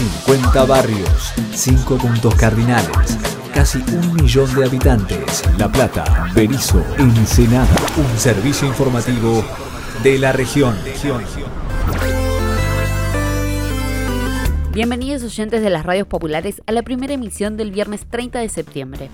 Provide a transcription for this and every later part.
50 barrios, 5 puntos cardinales, casi un millón de habitantes. La Plata, Berizo, Ensenada. Un servicio informativo de la región. Bienvenidos oyentes de las radios populares a la primera emisión del viernes 30 de septiembre.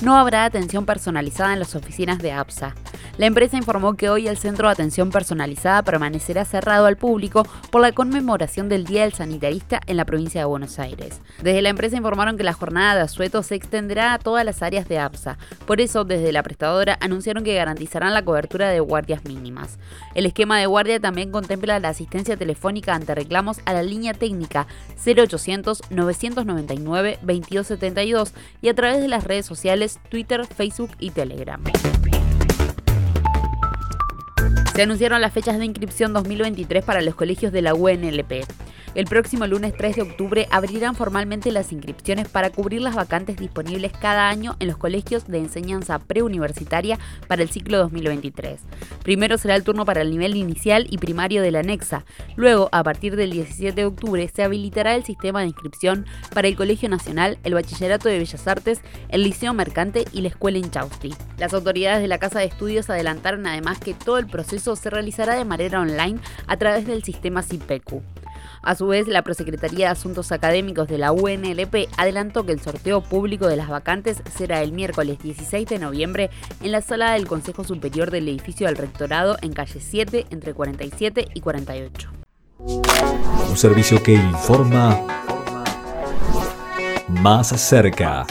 No habrá atención personalizada en las oficinas de APSA. La empresa informó que hoy el centro de atención personalizada permanecerá cerrado al público por la conmemoración del Día del Sanitarista en la provincia de Buenos Aires. Desde la empresa informaron que la jornada de asueto se extenderá a todas las áreas de APSA. Por eso, desde la prestadora anunciaron que garantizarán la cobertura de guardias mínimas. El esquema de guardia también contempla la asistencia telefónica ante reclamos a la línea técnica 0800 999 2272 y a través de las redes sociales Twitter, Facebook y Telegram. Se anunciaron las fechas de inscripción 2023 para los colegios de la UNLP. El próximo lunes 3 de octubre abrirán formalmente las inscripciones para cubrir las vacantes disponibles cada año en los colegios de enseñanza preuniversitaria para el ciclo 2023. Primero será el turno para el nivel inicial y primario de la anexa. Luego, a partir del 17 de octubre, se habilitará el sistema de inscripción para el Colegio Nacional, el Bachillerato de Bellas Artes, el Liceo Mercante y la Escuela Inchausti. Las autoridades de la Casa de Estudios adelantaron además que todo el proceso se realizará de manera online a través del sistema CIPECU. A su vez, la Prosecretaría de Asuntos Académicos de la UNLP adelantó que el sorteo público de las vacantes será el miércoles 16 de noviembre en la sala del Consejo Superior del edificio del Rectorado en calle 7 entre 47 y 48. Un servicio que informa más cerca.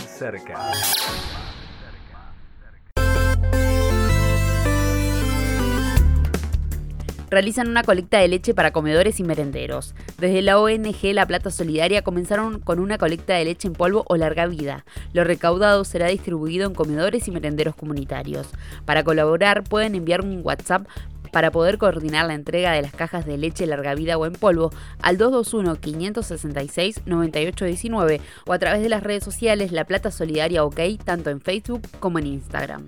Realizan una colecta de leche para comedores y merenderos. Desde la ONG La Plata Solidaria comenzaron con una colecta de leche en polvo o larga vida. Lo recaudado será distribuido en comedores y merenderos comunitarios. Para colaborar pueden enviar un WhatsApp para poder coordinar la entrega de las cajas de leche larga vida o en polvo al 221-566-9819 o a través de las redes sociales La Plata Solidaria OK tanto en Facebook como en Instagram.